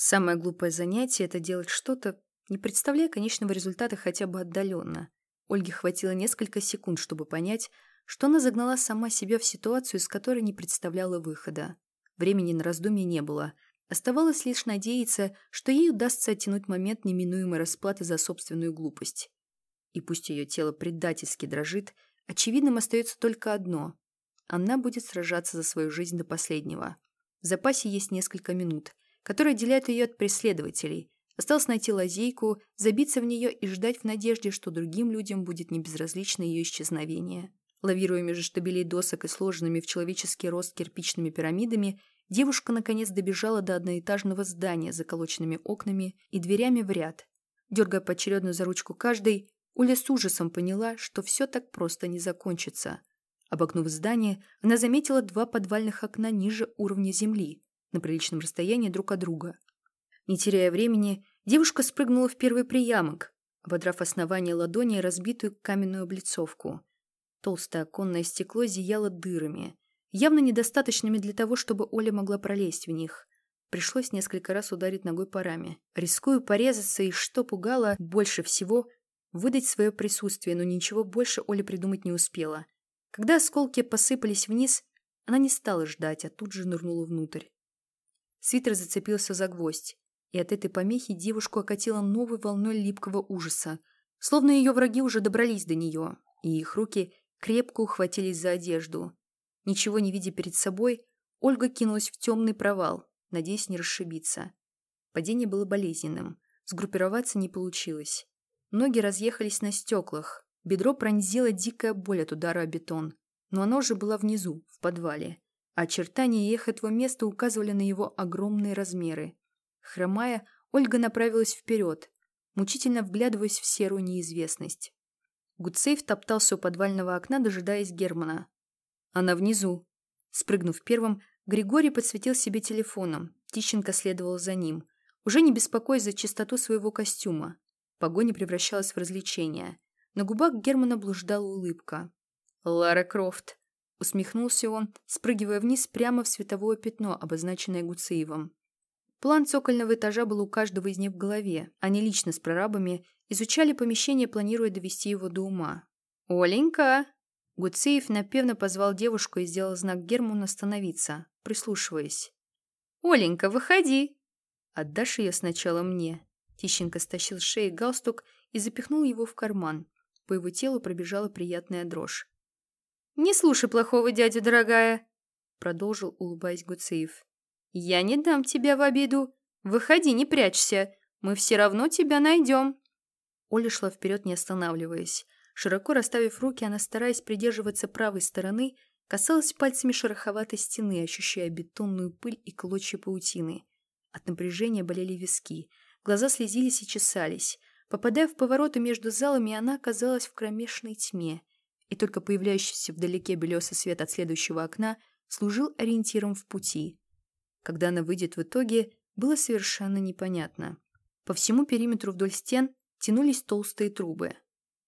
Самое глупое занятие – это делать что-то, не представляя конечного результата хотя бы отдаленно. Ольге хватило несколько секунд, чтобы понять, что она загнала сама себя в ситуацию, из которой не представляла выхода. Времени на раздумье не было. Оставалось лишь надеяться, что ей удастся оттянуть момент неминуемой расплаты за собственную глупость. И пусть ее тело предательски дрожит, очевидным остается только одно – она будет сражаться за свою жизнь до последнего. В запасе есть несколько минут, которые отделяют ее от преследователей. Осталось найти лазейку, забиться в нее и ждать в надежде, что другим людям будет небезразлично ее исчезновение. Лавируя между штабелей досок и сложенными в человеческий рост кирпичными пирамидами, девушка наконец добежала до одноэтажного здания с заколоченными окнами и дверями в ряд. Дергая поочередно за ручку каждой, Уля с ужасом поняла, что все так просто не закончится. Обогнув здание, она заметила два подвальных окна ниже уровня земли, на приличном расстоянии друг от друга. Не теряя времени, девушка спрыгнула в первый приямок, ободрав основание ладони разбитую каменную облицовку. Толстое оконное стекло зияло дырами, явно недостаточными для того, чтобы Оля могла пролезть в них. Пришлось несколько раз ударить ногой по раме, рискуя порезаться и, что пугало больше всего, выдать свое присутствие, но ничего больше Оля придумать не успела. Когда осколки посыпались вниз, она не стала ждать, а тут же нырнула внутрь. Свитер зацепился за гвоздь, и от этой помехи девушку окатило новой волной липкого ужаса, словно ее враги уже добрались до нее, и их руки крепко ухватились за одежду. Ничего не видя перед собой, Ольга кинулась в темный провал, надеясь не расшибиться. Падение было болезненным, сгруппироваться не получилось. Ноги разъехались на стеклах, бедро пронзила дикая боль от удара о бетон, но оно уже было внизу, в подвале. Очертания их этого места указывали на его огромные размеры. Хромая, Ольга направилась вперед, мучительно вглядываясь в серую неизвестность. Гудсейф топтался у подвального окна, дожидаясь Германа. Она внизу. Спрыгнув первым, Григорий подсветил себе телефоном. Тищенко следовал за ним, уже не беспокоясь за чистоту своего костюма. Погоня превращалась в развлечение. На губах Германа блуждала улыбка. «Лара Крофт!» Усмехнулся он, спрыгивая вниз прямо в световое пятно, обозначенное Гуцеевым. План цокольного этажа был у каждого из них в голове. Они лично с прорабами изучали помещение, планируя довести его до ума. «Оленька!» Гуцеев напевно позвал девушку и сделал знак Герману остановиться, прислушиваясь. «Оленька, выходи!» «Отдашь ее сначала мне?» Тищенко стащил с шеи галстук и запихнул его в карман. По его телу пробежала приятная дрожь. «Не слушай плохого дядю, дорогая!» Продолжил, улыбаясь Гуцеев. «Я не дам тебя в обиду. Выходи, не прячься. Мы все равно тебя найдем». Оля шла вперед, не останавливаясь. Широко расставив руки, она, стараясь придерживаться правой стороны, касалась пальцами шероховатой стены, ощущая бетонную пыль и клочья паутины. От напряжения болели виски. Глаза слезились и чесались. Попадая в повороты между залами, она оказалась в кромешной тьме, и только появляющийся вдалеке белесый свет от следующего окна служил ориентиром в пути. Когда она выйдет в итоге, было совершенно непонятно. По всему периметру вдоль стен тянулись толстые трубы.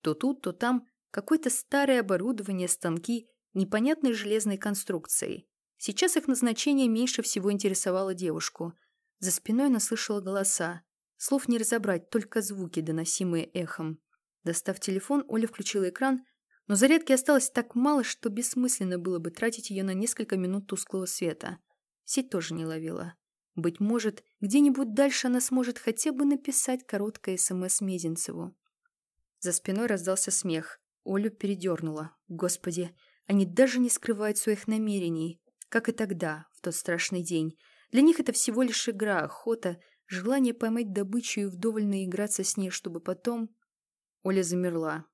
То тут, то там какое-то старое оборудование, станки непонятной железной конструкции. Сейчас их назначение меньше всего интересовало девушку. За спиной она слышала голоса. Слов не разобрать, только звуки, доносимые эхом. Достав телефон, Оля включила экран, но зарядки осталось так мало, что бессмысленно было бы тратить ее на несколько минут тусклого света. Сеть тоже не ловила. Быть может, где-нибудь дальше она сможет хотя бы написать короткое СМС Мезенцеву. За спиной раздался смех. Олю передернула. Господи, они даже не скрывают своих намерений. Как и тогда, в тот страшный день. Для них это всего лишь игра, охота, Желание поймать добычу и вдоволь наиграться с ней, чтобы потом... Оля замерла,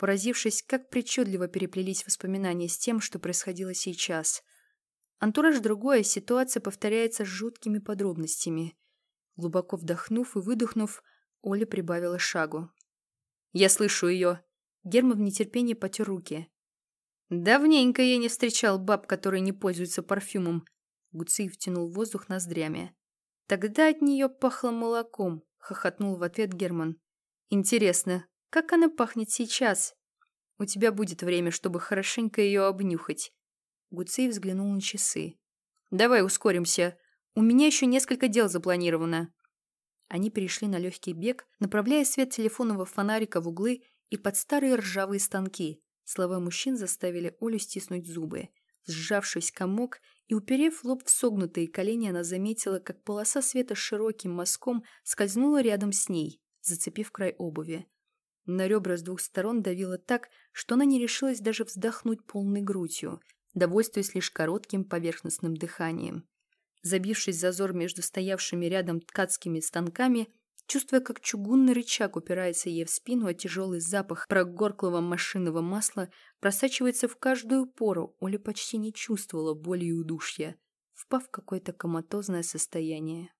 поразившись, как причудливо переплелись воспоминания с тем, что происходило сейчас. Антураж другое, ситуация повторяется с жуткими подробностями. Глубоко вдохнув и выдохнув, Оля прибавила шагу. «Я слышу ее!» Герман в нетерпении потер руки. «Давненько я не встречал баб, которые не пользуются парфюмом». Гуций втянул воздух ноздрями. Тогда от нее пахло молоком, хохотнул в ответ Герман. Интересно, как она пахнет сейчас? У тебя будет время, чтобы хорошенько ее обнюхать. Гуцей взглянул на часы. Давай ускоримся. У меня еще несколько дел запланировано. Они перешли на легкий бег, направляя свет телефонного фонарика в углы и под старые ржавые станки. Слова мужчин заставили Олю стиснуть зубы. Сжавшись комок и уперев лоб в согнутые колени, она заметила, как полоса света широким мазком скользнула рядом с ней, зацепив край обуви. На ребра с двух сторон давило так, что она не решилась даже вздохнуть полной грудью, довольствуясь лишь коротким поверхностным дыханием. Забившись в зазор между стоявшими рядом ткацкими станками, чувствуя, как чугунный рычаг упирается ей в спину, а тяжелый запах прогорклого машинного масла просачивается в каждую пору, Оля почти не чувствовала боли и удушья, впав в какое-то коматозное состояние.